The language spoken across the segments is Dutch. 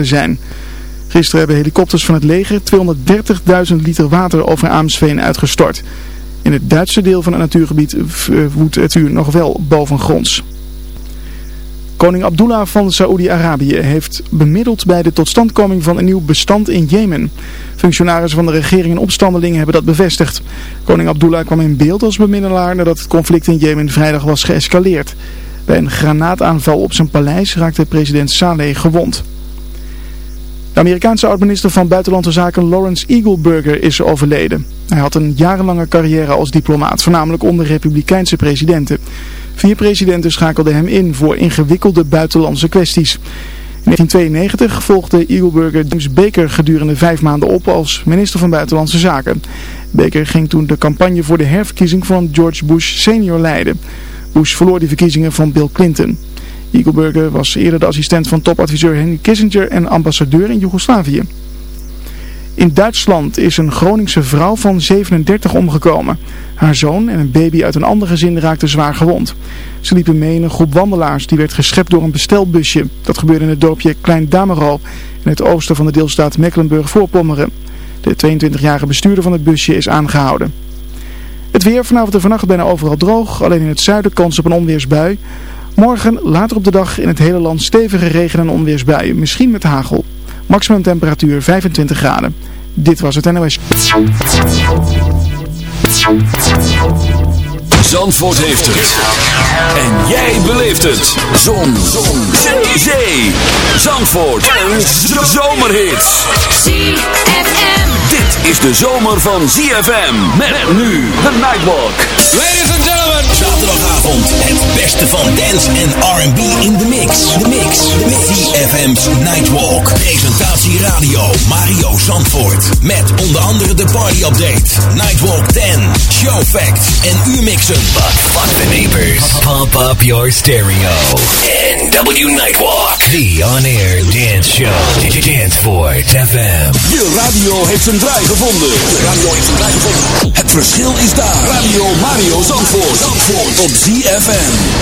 zijn. Gisteren hebben helikopters van het leger 230.000 liter water over Aamsveen uitgestort. In het Duitse deel van het natuurgebied woedt het vuur nog wel bovengronds. Koning Abdullah van Saoedi-Arabië heeft bemiddeld bij de totstandkoming van een nieuw bestand in Jemen. Functionarissen van de regering en opstandelingen hebben dat bevestigd. Koning Abdullah kwam in beeld als bemiddelaar nadat het conflict in Jemen vrijdag was geëscaleerd. Bij een granaataanval op zijn paleis raakte president Saleh gewond. De Amerikaanse oud-minister van Buitenlandse Zaken Lawrence Eagleburger is overleden. Hij had een jarenlange carrière als diplomaat, voornamelijk onder republikeinse presidenten. Vier presidenten schakelden hem in voor ingewikkelde buitenlandse kwesties. In 1992 volgde Eagleburger James Baker gedurende vijf maanden op als minister van Buitenlandse Zaken. Baker ging toen de campagne voor de herverkiezing van George Bush senior leiden. Bush verloor die verkiezingen van Bill Clinton. Eagleburger was eerder de assistent van topadviseur Henry Kissinger en ambassadeur in Joegoslavië. In Duitsland is een Groningse vrouw van 37 omgekomen. Haar zoon en een baby uit een ander gezin raakten zwaar gewond. Ze liepen mee in een groep wandelaars die werd geschept door een bestelbusje. Dat gebeurde in het dorpje Klein Damero in het oosten van de deelstaat Mecklenburg-Voorpommeren. De 22-jarige bestuurder van het busje is aangehouden. Het weer vanavond en vannacht bijna overal droog, alleen in het zuiden kans op een onweersbui. Morgen later op de dag in het hele land stevige regen- en onweersbuien, misschien met hagel. Maximum temperatuur 25 graden. Dit was het NOS. Zandvoort heeft het. En jij beleeft het. Zon. Zon. Zee. Zee. Zandvoort. Een zomerhit. ZFM. Dit is de zomer van ZFM. Met nu de Nightwalk. Ladies beste van dance en R&B in de mix. De mix. ZFM's Nightwalk. Presentatie radio Mario Zandvoort. Met onder andere de party update. Nightwalk 10. Show facts en U-mixen. But fuck the neighbors. Pump up your stereo. NW Nightwalk. The on-air dance show. Danceport FM. Je radio heeft zijn draai gevonden. De radio heeft zijn draai gevonden. Het verschil is daar. Radio Mario Zandvoort. Zandvoort. Op ZFM.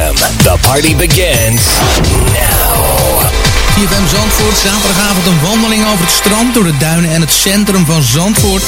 The party begins now. CFM Zandvoort. Zaterdagavond een wandeling over het strand, door de duinen en het centrum van Zandvoort.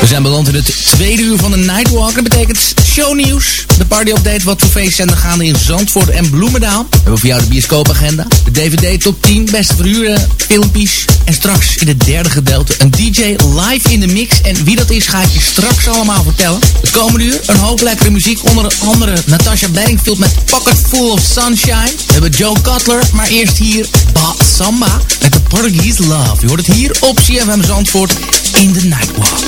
We zijn beland in het tweede uur van de Nightwalk. Dat betekent shownieuws. De party update, wat voor feestjes zijn gaande in Zandvoort en Bloemendaal. We hebben voor jou de bioscoopagenda. De DVD top 10, beste verhuren, filmpjes. En straks in het derde gedeelte een DJ live in de mix. En wie dat is, ga ik je straks allemaal vertellen. De komende uur een hoop lekkere muziek. Onder andere Natasha Bedingfield met Pocket Full of Sunshine. We hebben Joe Cutler, maar eerst hier Bob Samba met de Portuguese Love. Je hoort het hier op CFM Zandvoort in de Nightwalk.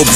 Op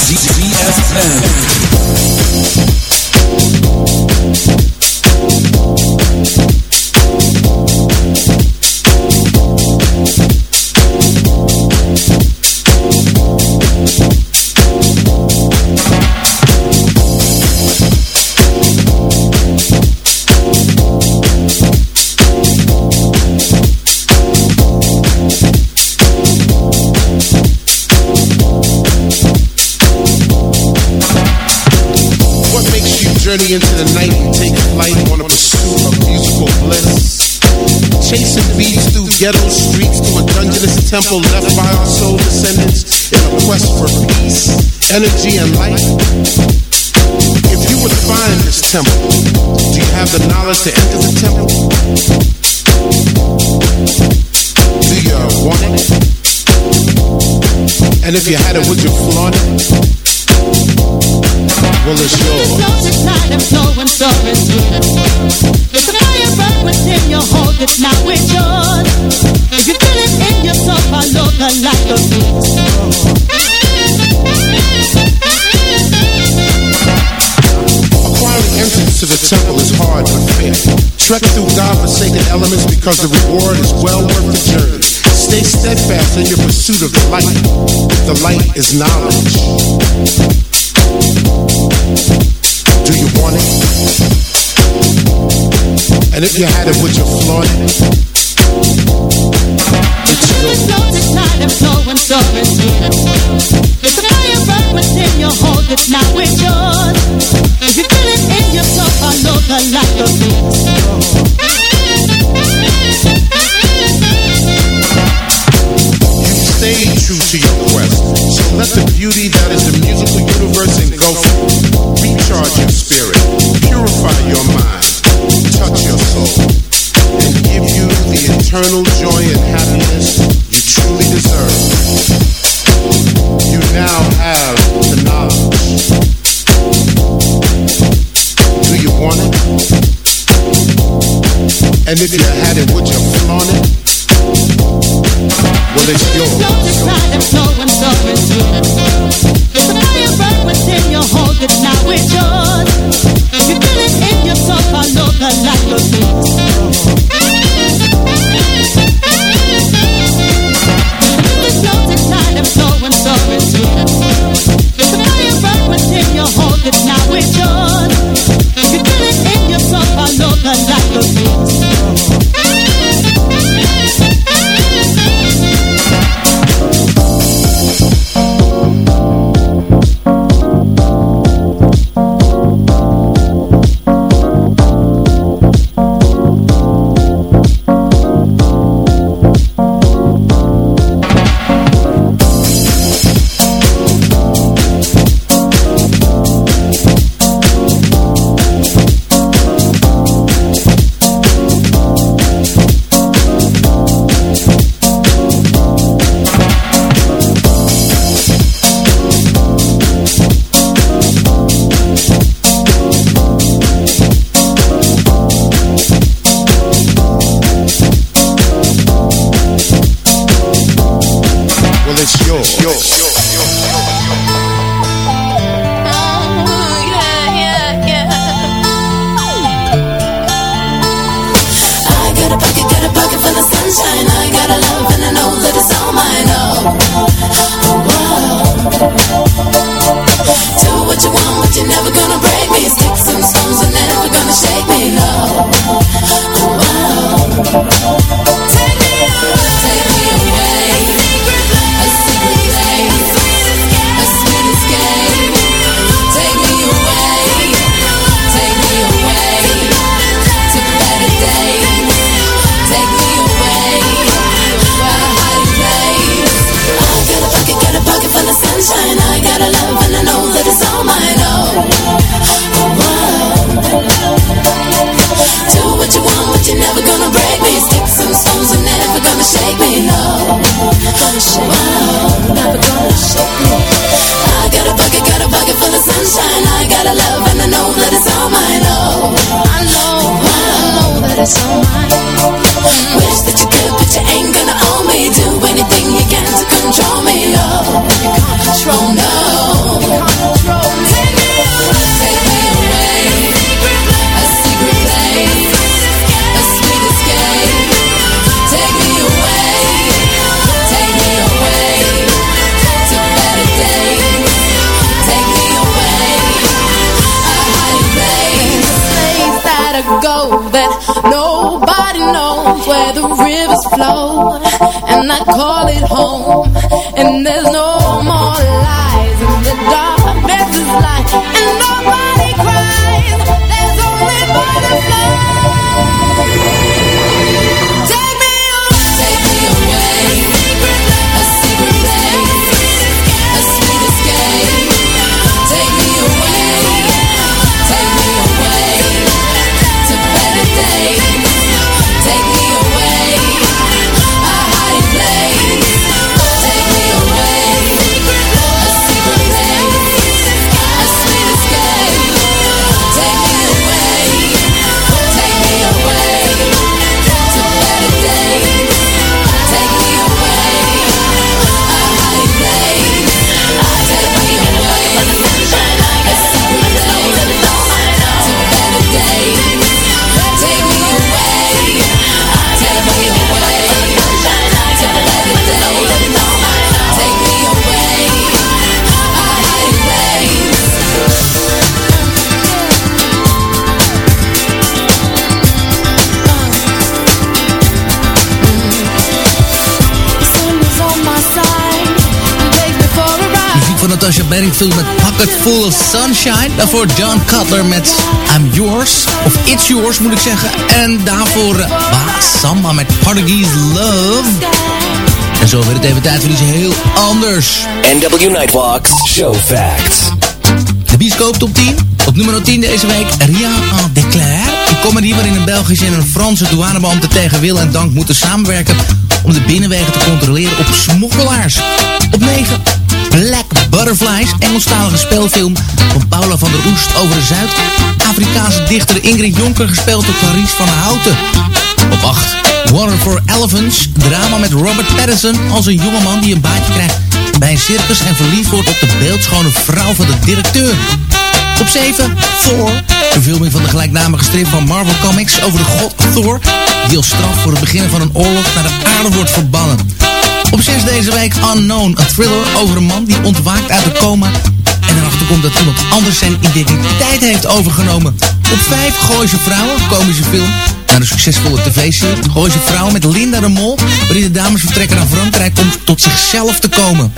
temple left by our soul descendants in a quest for peace, energy, and light. If you would find this temple, do you have the knowledge to enter the temple? Do you want it? And if you had it, would you flaunt it? Well, it's yours. It's night and flowing, soaring through It's a fire burn within you, hold it, now it's yours. You feel Acquiring entrance to the temple is hard but fair. Trek through God-forsaken elements because the reward is well worth the journey. Stay steadfast in your pursuit of the light. The light is knowledge. Do you want it? And if you had it, would you flaunt it? Soaring through It's a fire burn within you, hold it, now it's yours. If you feel it in yourself, follow the light of You stay true to your quest. So let the beauty that is the musical universe engulf you. Recharge your spirit, purify your mind, touch your soul, and give you the eternal joy and happiness you truly deserve. Now have the knowledge. Do you want it? And if you had it, would you flaunt it? Well, it's yours. Rivers flow, and I call it home. Bedingfield met Pocket Full of Sunshine. Daarvoor John Cutler met I'm Yours. Of It's Yours moet ik zeggen. En daarvoor uh, Ba Samba met Portuguese Love. En zo werd het even tijd voor iets heel anders. NW Nightwalks Show Facts. De bioscoop top 10. Op nummer 10 deze week Ria en Declare. Een comedy waarin een Belgische en een Franse douanebeambte tegen wil en dank moeten samenwerken om de binnenwegen te controleren op smokkelaars. Op 9 Black Butterflies, Engelstalige speelfilm van Paula van der Oest over de Zuid-Afrikaanse dichter Ingrid Jonker, gespeeld door Clarice van Houten. Op 8 Water for Elephants, drama met Robert Pattinson als een jongeman die een baantje krijgt bij een circus en verliefd wordt op de beeldschone vrouw van de directeur. Op 7, Thor. Verfilming van de gelijknamige strip van Marvel Comics over de god Thor... die als straf voor het beginnen van een oorlog naar de aarde wordt verbannen. Op 6 deze week Unknown, een thriller over een man die ontwaakt uit een coma... en erachter komt dat iemand anders zijn identiteit heeft overgenomen. Op 5 Gooise Vrouwen, komische film... naar een succesvolle tv-serie. Gooise Vrouwen met Linda de Mol... waarin de dames vertrekken naar Frankrijk om tot zichzelf te komen.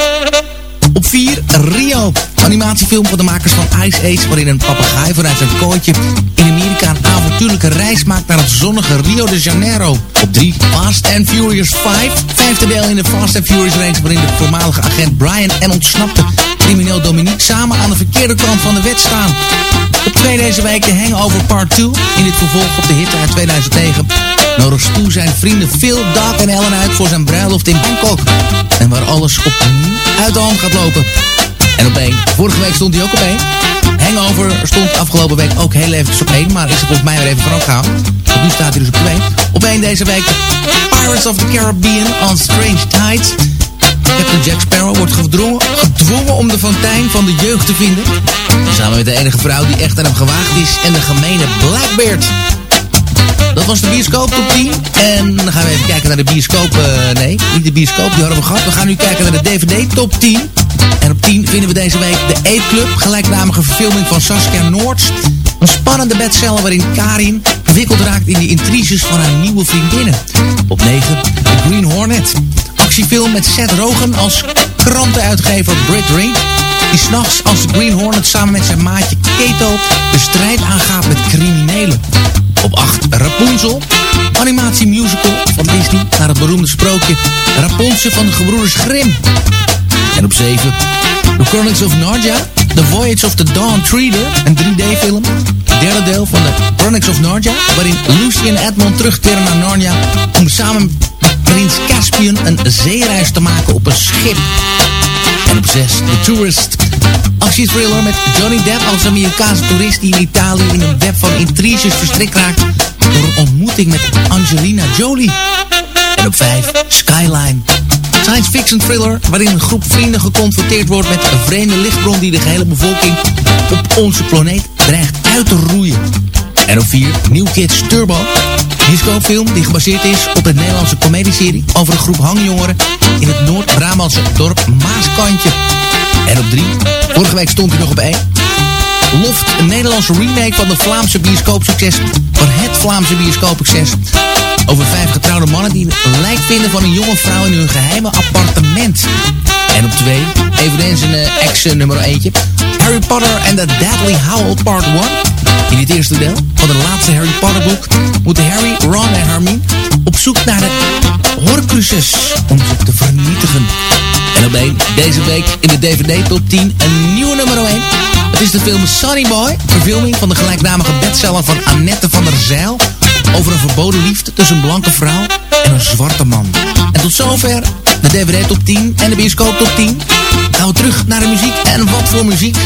Op 4, Rio. Animatiefilm van de makers van Ice Age... waarin een papegaai vanuit zijn kooitje in Amerika... een avontuurlijke reis maakt naar het zonnige Rio de Janeiro. Op 3, Fast and Furious 5. Vijfde deel in de Fast and Furious race... waarin de voormalige agent Brian en ontsnapte crimineel Dominique... samen aan de verkeerde kant van de wet staan. Op 2 deze week de Hangover Part 2. In dit vervolg op de hit uit 2009... nodigt Stu zijn vrienden Phil, Doc en Ellen uit voor zijn bruiloft in Bangkok. En waar alles opnieuw uit de hand gaat lopen. En op. Vorige week stond hij ook op één. Hangover stond afgelopen week ook heel eventjes op één. Maar is er volgens mij weer even van opgehaald. Want nu staat hij dus op twee. Op één deze week. Pirates of the Caribbean on Strange Tides. Captain Jack Sparrow wordt gedwongen, gedwongen om de fontein van de jeugd te vinden. Samen met de enige vrouw die echt aan hem gewaagd is. En de gemene Blackbeard. Dat was de bioscoop top 10. En dan gaan we even kijken naar de bioscoop. eh, nee, niet de bioscoop, die hadden we gehad. We gaan nu kijken naar de DVD top 10. En op 10 vinden we deze week de Ape Club. Gelijknamige verfilming van Saskia Noords. Een spannende bestseller waarin Karin verwikkeld raakt in de intriges van haar nieuwe vriendinnen. Op 9 The Green Hornet. Actiefilm met Seth Rogen als krantenuitgever Britt Ring. Die s'nachts als de Green Hornet samen met zijn maatje Keto de strijd aangaat met criminelen. Op 8 Rapunzel. Animatiemusical van Disney naar het beroemde sprookje Rapunzel van de gebroeders Grimm. En op 7 The Chronicles of Narnia. The Voyage of the Dawn Treader. Een 3D-film. Derde deel van de Chronicles of Narnia. Waarin Lucy en Edmond terugkeren naar Narnia. Om samen met prins Caspian een zeereis te maken op een schip. En op 6 The Tourist. Actiethriller met Johnny Depp als Amerikaanse toerist die in Italië in een web van intriges verstrikt raakt door een ontmoeting met Angelina Jolie. En op 5 Skyline. Science fiction thriller waarin een groep vrienden geconfronteerd wordt met een vreemde lichtbron die de gehele bevolking op onze planeet dreigt uit te roeien. En op 4 New Kids Turbo. Discofilm die gebaseerd is op een Nederlandse comedieserie over een groep hangjongeren in het Noord-Brabantse dorp Maaskantje. En op 3, vorige week stond hij nog op 1. Loft, een Nederlandse remake van de Vlaamse bioscoopsucces van Het Vlaamse bioscoopsucces. Over vijf getrouwde mannen die een lijk vinden van een jonge vrouw in hun geheime appartement. En op twee, eveneens een uh, action nummer eentje. Harry Potter and the Deadly Howl Part 1. In het eerste deel van het laatste Harry Potter boek moeten Harry, Ron en Hermione op zoek naar de Horcruxes om ze te vernietigen. Deze week in de DVD top 10 een nieuwe nummer 1. Het is de film Sunny Boy, verfilming van de gelijknamige bestseller van Annette van der Zijl over een verboden liefde tussen een blanke vrouw en een zwarte man. En tot zover de DVD top 10 en de bioscoop top 10. Gaan we terug naar de muziek en wat voor muziek.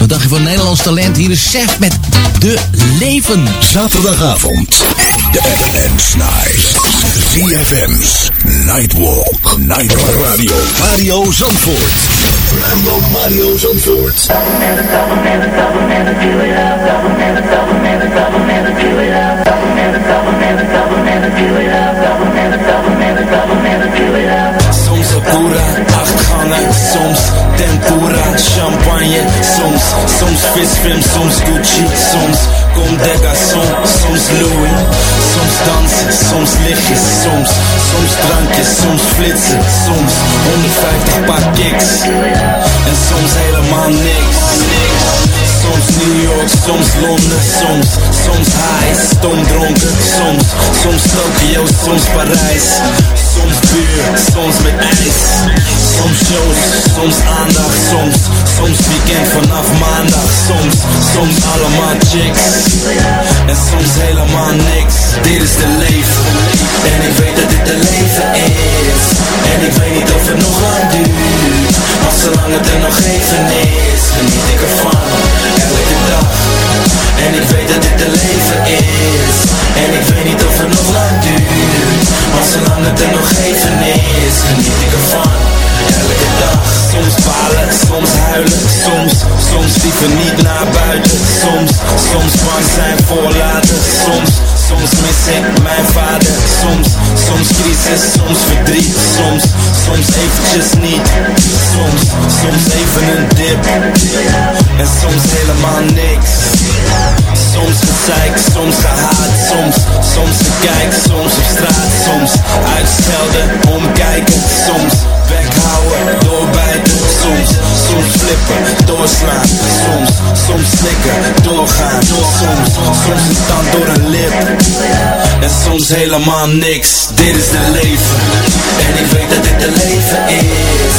Wat dacht je van Nederlands talent? Hier is Chef met De Leven. Zaterdagavond. De FN's Night. ZFM's Nightwalk. Nightwalk Radio. Mario Zandvoort. Rambo Mario Zandvoort. Soms soms tempura, champagne, soms, soms visfilm, soms Gucci, soms des garçons, soms Louis, soms dansen, soms lichtjes, soms, soms drankjes, soms flitsen, soms 150 paar kicks en soms helemaal niks. Soms New York, soms Londen, soms, soms high, stomdronken, soms, soms Tokio, soms Parijs, soms buur, soms met ijs, soms shows, soms aandacht, soms, soms weekend vanaf maandag, soms, soms allemaal chicks, en soms helemaal niks, dit is de leven, en ik weet dat dit de leven is, en ik weet niet of het nog lang duurt, maar zolang het er nog even is, geniet ik ervan, elke dag, en ik weet dat dit de leven is, en ik weet niet of het nog lang duurt, maar zolang het er nog even is, geniet ik ervan, elke dag, soms balen, soms huilen, soms, soms liever niet naar buiten, soms, soms bang zijn voor later, soms, soms mis ik mijn vader, soms, soms crisis, soms verdriet, soms, soms eventjes niet, soms, soms even een dip, en soms helemaal niks. Soms gezeik, soms gehaat, soms, soms gekijk, soms op straat, soms uitschelden, omkijken, soms weghouden, doorbijten, soms, soms flippen, doorslaan, soms, soms slikken, doorgaan, soms, soms een tand door een lip, en soms helemaal niks, dit is de leven, en ik weet dat dit de leven is,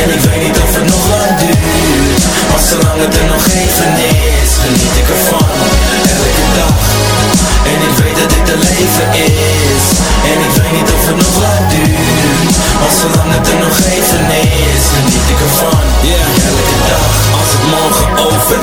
en ik weet niet of het nog lang duurt, maar zolang het er nog even is, geniet ik ervan, elke dag, en ik weet dat dit de leven is, en ik weet niet of het nog lang duurt, maar zolang het er nog even is, geniet ik ervan, yeah. elke dag, morgen over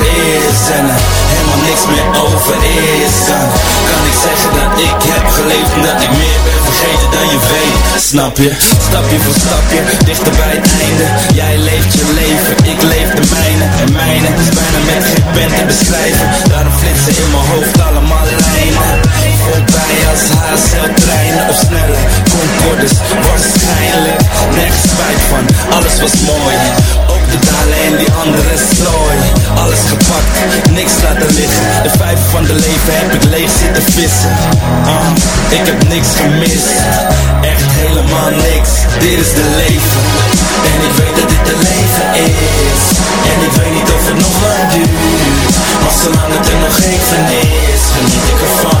is, en helemaal niks meer over is, dan kan ik zeggen dat ik heb geleefd, en dat ik meer ben vergeten dan je weet, snap je, stapje voor stapje, dichter bij het einde, jij leeft je leven, ik leef de mijne, en mijne is bijna met geen pen te beschrijven, daarom flitsen in mijn hoofd allemaal lijnen, voorbij als HSL-treinen of snelle Concordes, waarschijnlijk, nergens spijt van, alles was mooi, dalen en die andere strooi, alles gepakt, niks laten liggen, de vijf van de leven heb ik leeg zitten vissen, ah, ik heb niks gemist, echt helemaal niks, dit is de leven, en ik weet dat dit de leven is, en ik weet niet of het nog lang duurt, maar zolang het er nog even is, geniet ik ervan,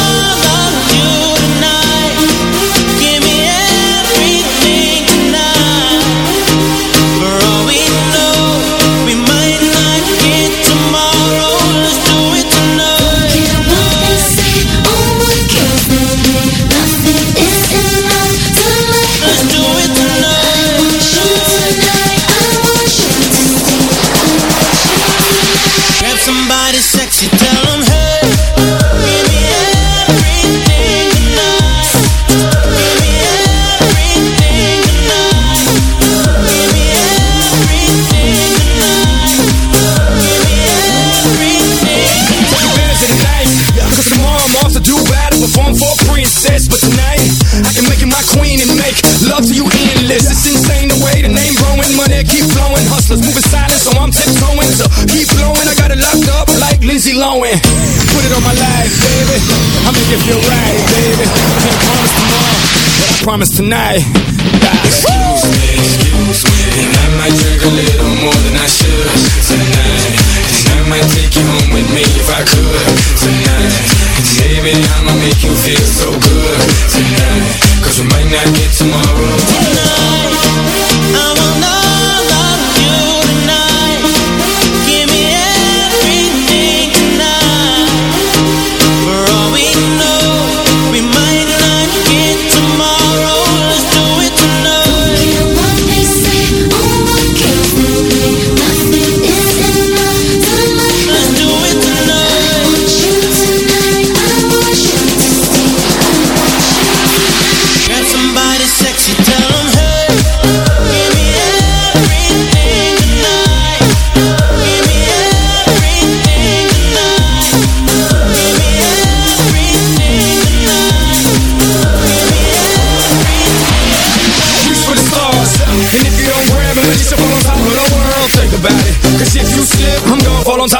promise tonight. Excuse me, excuse me, and I might drink a little more than I should tonight. And I might take you home with me if I could tonight. And baby, I'ma make you feel so good tonight. Cause we might not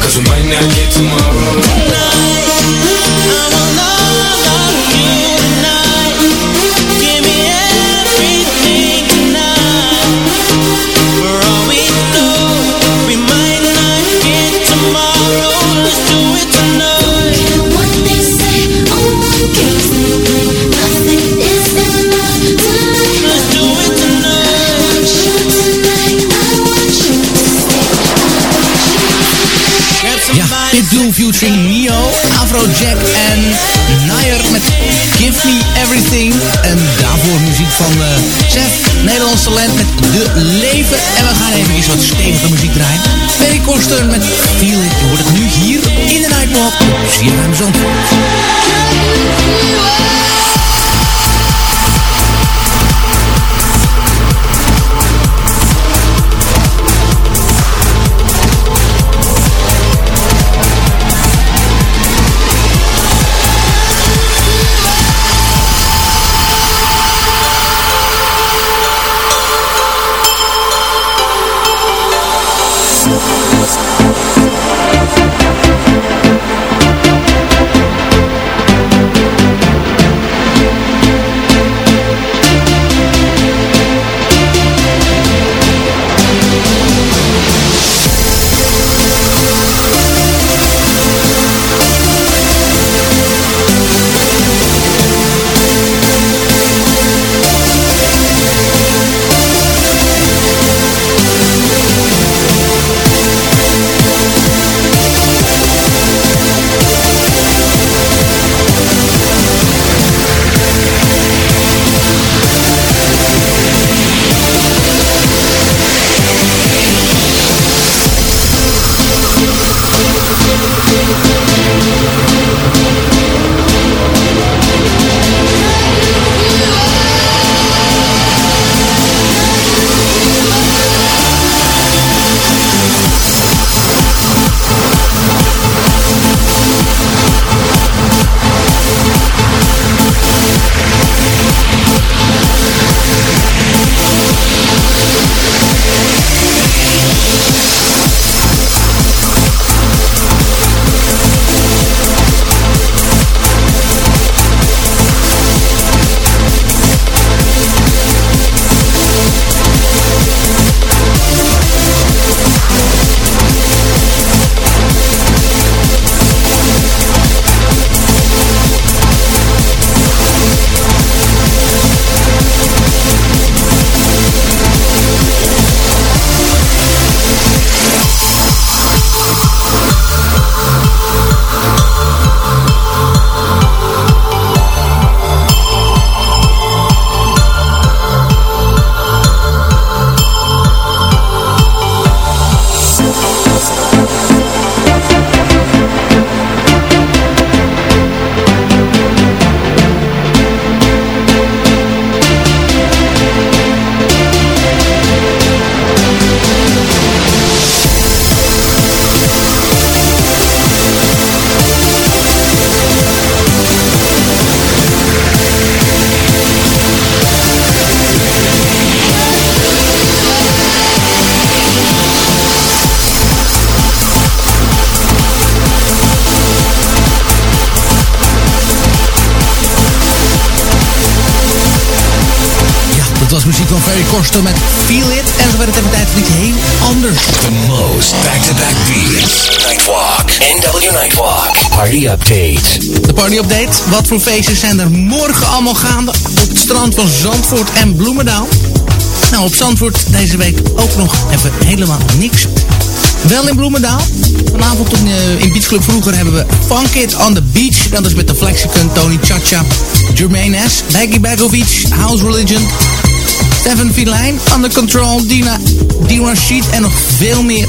Cause we might not get tomorrow. I want all Pitbull featuring Neo, Afrojack en Nair met Give Me Everything. En daarvoor muziek van uh, Chef, Nederlands talent met De Leven. En we gaan even wat stevige muziek draaien. Perry Koster met Feel It. Je hoort het nu hier in de Nightwalk. CFM Zandvoort. Tonight Wat voor feestjes zijn er morgen allemaal gaande op het strand van Zandvoort en Bloemendaal? Nou, op Zandvoort deze week ook nog even helemaal niks. Wel in Bloemendaal. Vanavond in, eh, in Beach vroeger hebben we Funk It on the Beach. Dat is met de Flexicon, Tony Chacha, Jermaine S, Baggy Bagovic, House Religion, Stefan Filijn, Under Control, Dina, Dina Sheet en nog veel meer.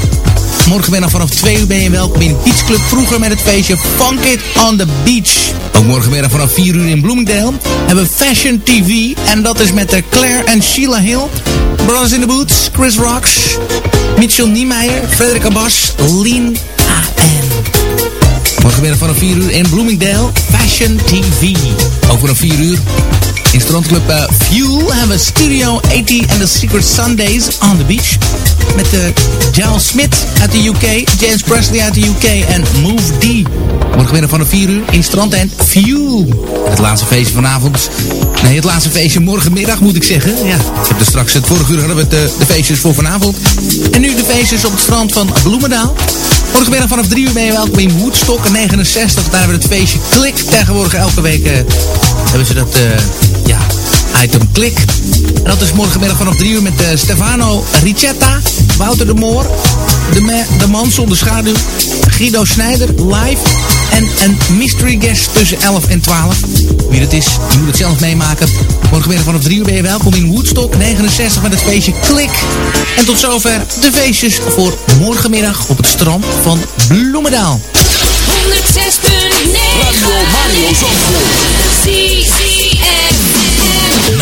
Morgenmiddag vanaf 2 uur ben je welkom in Beach Club vroeger met het feestje Funk It on the Beach. Ook morgenmiddag vanaf 4 uur in Bloomingdale hebben we Fashion TV. En dat is met de Claire en Sheila Hill. Brothers in the Boots, Chris Rocks, Mitchell Niemeyer, Frederik Abbas, Lean A.N. Morgenmiddag vanaf 4 uur in Bloomingdale, Fashion TV. Ook vanaf 4 uur in strandclub uh, Fuel hebben we Studio 80 and the Secret Sundays on the Beach. Met uh, Giles Smith uit de UK, James Presley uit de UK en Move D. Morgenmiddag vanaf 4 uur in Fuel. En het laatste feestje vanavond. Nee, het laatste feestje morgenmiddag moet ik zeggen. Ja, ik heb er straks het vorige uur hadden we de, de feestjes voor vanavond. En nu de feestjes op het strand van Bloemendaal. Morgenmiddag vanaf 3 uur ben je welkom in Woodstock 69. Daar hebben we het feestje Klik. Tegenwoordig elke week uh, hebben ze dat, item Klik. En dat is morgenmiddag vanaf 3 uur met uh, Stefano Ricetta, Wouter de Moor, de, me, de man zonder schaduw, Guido Snijder, live. En een mystery guest tussen 11 en 12. Wie dat is, je moet het zelf meemaken. Morgenmiddag vanaf 3 uur ben je welkom in Woodstock 69 met het feestje Klik. En tot zover de feestjes voor morgenmiddag op het strand van Bloemendaal. 106.9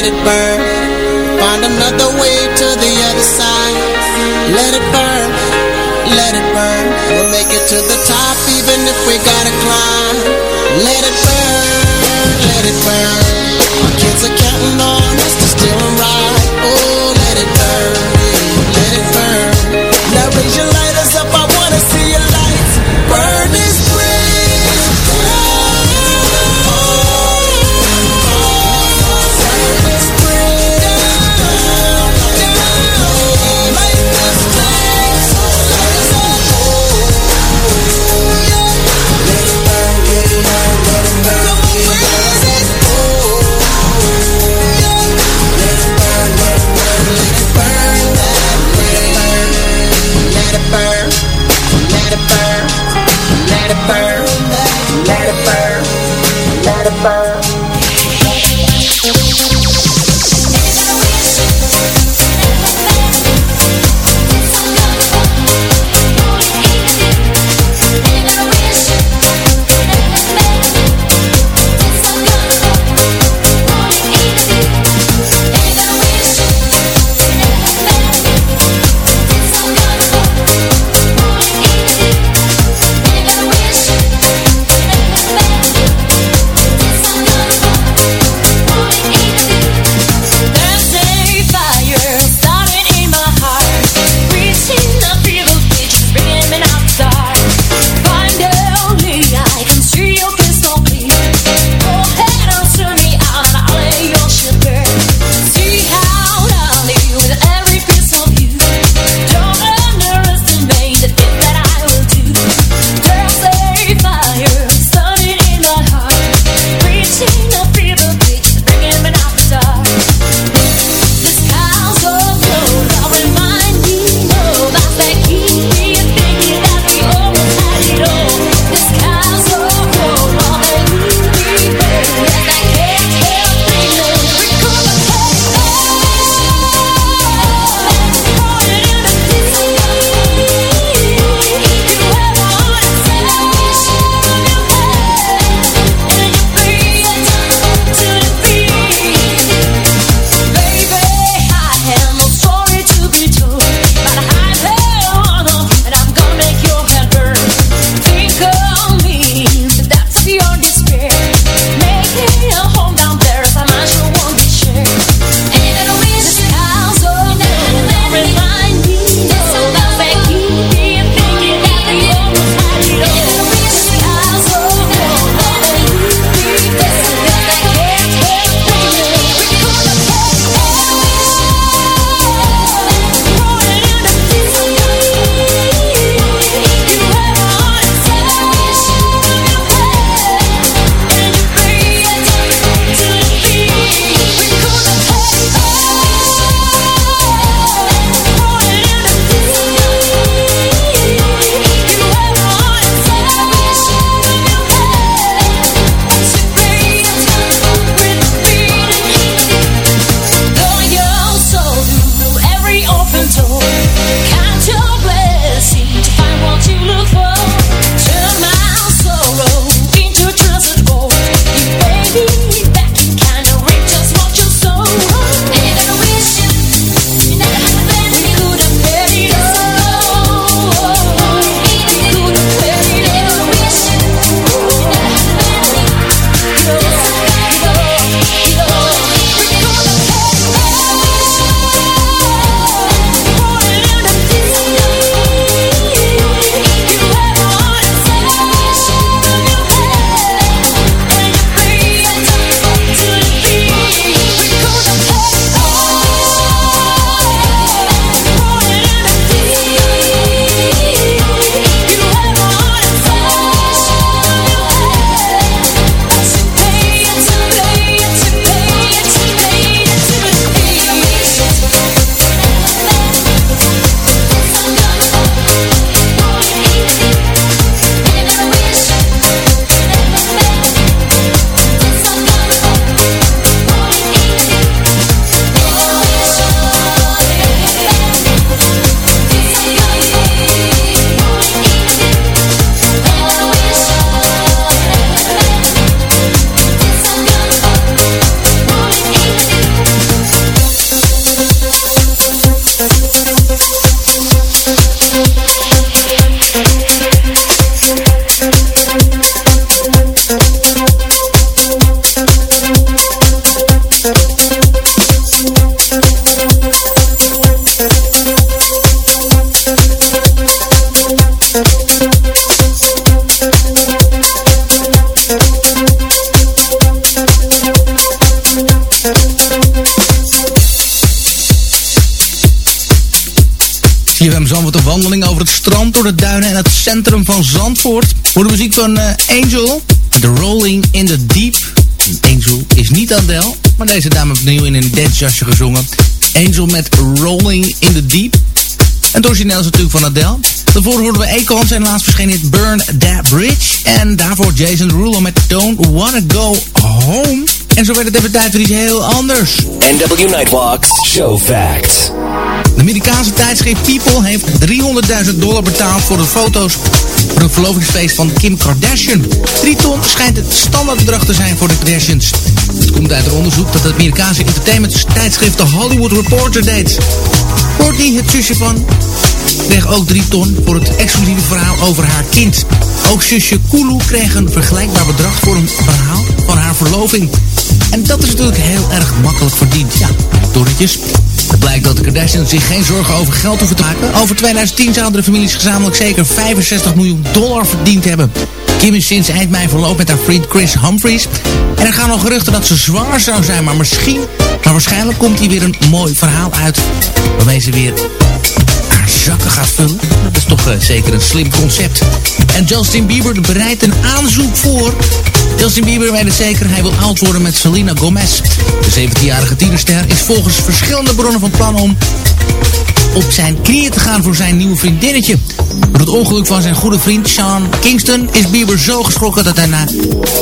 let it burn. Find another way to the other side. Let it burn, let it burn. We'll make it to the top even if we gotta climb. Let it burn, let it burn. Our kids are counting on us. Centrum van Zandvoort. Voor de muziek van eh, Angel, The Rolling in the Deep. Angel is niet Adele, maar deze dame opnieuw in een dancejasje gezongen. Angel met Rolling in the Deep. En origineel is natuurlijk van Adele. Daarvoor hoorden we Akon en laatst verscheen het Burn That Bridge. En daarvoor Jason Derulo met Don't Wanna Go Home. En zo werd het even tijd voor iets heel anders. NW Nightwalks Show Facts. De Amerikaanse tijdschrift People heeft 300.000 dollar betaald voor de foto's voor het verlovingsfeest van Kim Kardashian. 3 ton schijnt het standaardbedrag te zijn voor de Kardashians. Het komt uit een onderzoek dat het Amerikaanse entertainment tijdschrift The Hollywood Reporter deed. Courtney, het zusje van, kreeg ook 3 ton voor het exclusieve verhaal over haar kind. Ook zusje Kulu kreeg een vergelijkbaar bedrag voor een verhaal van haar verloving. En dat is natuurlijk heel erg makkelijk verdiend. Ja, torretjes. Het blijkt dat de Kardashians zich geen zorgen over geld hoeven te maken. Over 2010 zouden de families gezamenlijk zeker 65 miljoen dollar verdiend hebben. Kim is sinds eind mei verloofd met haar vriend Chris Humphries. En er gaan al geruchten dat ze zwanger zou zijn, maar misschien, maar waarschijnlijk komt hier weer een mooi verhaal uit. Waarmee ze weer zakken gaat vullen. Dat is toch eh, zeker een slim concept. En Justin Bieber bereidt een aanzoek voor. Justin Bieber weet het zeker, hij wil oud worden met Selena Gomez. De 17-jarige tienerster is volgens verschillende bronnen van plan om op zijn knieën te gaan voor zijn nieuwe vriendinnetje. Door het ongeluk van zijn goede vriend Sean Kingston is Bieber zo geschrokken dat hij na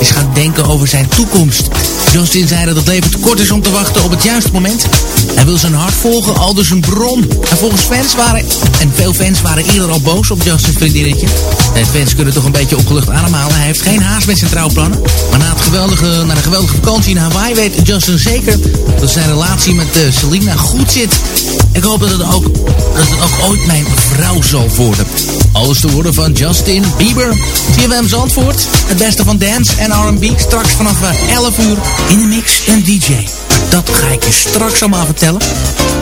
is gaan denken over zijn toekomst. Justin zei dat het leven te kort is om te wachten op het juiste moment. Hij wil zijn hart volgen, al dus een bron. En volgens fans waren, en veel fans waren eerder al boos op Justin's vriendinnetje. De fans kunnen toch een beetje opgelucht ademhalen. Hij heeft geen haast met zijn trouwplannen. Maar na, het geweldige, na de geweldige vakantie in Hawaii weet Justin zeker dat zijn relatie met uh, Selena goed zit. Ik hoop dat het, ook, dat het ook ooit mijn vrouw zal worden. Alles te worden van Justin Bieber. CFM Zandvoort. Het beste van dance en R&B. Straks vanaf 11 uur in de mix en DJ. Dat ga ik je straks allemaal vertellen.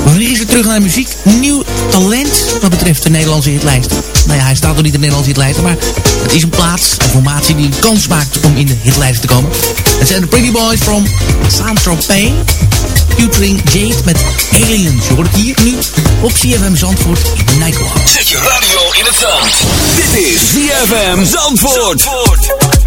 We vliegen terug naar muziek. Nieuw talent wat betreft de Nederlandse hitlijst. Nou ja, hij staat nog niet in de Nederlandse hitlijst, maar het is een plaats, een formatie die een kans maakt om in de hitlijst te komen. Het zijn de Pretty Boys from Saint-Tropez. Featuring Jade met Aliens. Je hoort hier nu op CFM Zandvoort in Nightwalk. Zet je radio in het zand. Dit is Zandvoort. Zandvoort.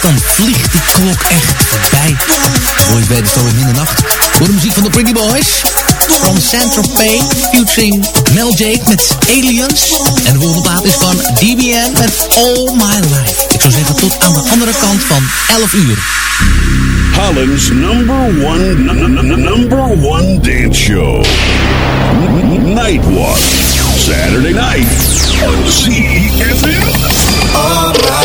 dan vliegt die klok echt voorbij. Boys bij de Stolen in de nacht. Voor de muziek van de Pretty Boys. From Saint-Tropez, featuring Mel Jake met Aliens. En de volgende plaat is van DBM met All My Life. Ik zou zeggen tot aan de andere kant van 11 uur. Holland's number one, number one dance show. Nightwalk. Saturday night on CEFM. All.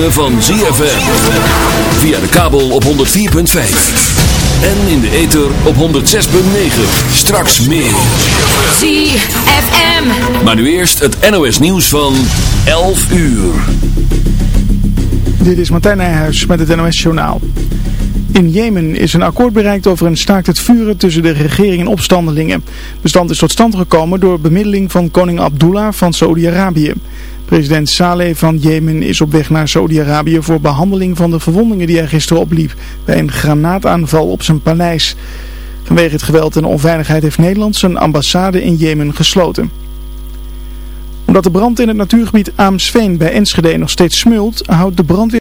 Ritme van ZFM. Via de kabel op 104.5. En in de ether op 106.9. Straks meer. ZFM. Maar nu eerst het NOS nieuws van 11 uur. Dit is Martijn Nijhuis met het NOS Journaal. In Jemen is een akkoord bereikt over een staakt het vuren tussen de regering en opstandelingen. Bestand is tot stand gekomen door bemiddeling van koning Abdullah van Saoedi-Arabië. President Saleh van Jemen is op weg naar Saoedi-Arabië voor behandeling van de verwondingen die hij gisteren opliep bij een granaataanval op zijn paleis. Vanwege het geweld en onveiligheid heeft Nederland zijn ambassade in Jemen gesloten omdat de brand in het natuurgebied Aamsveen bij Enschede nog steeds smult, houdt de brandweer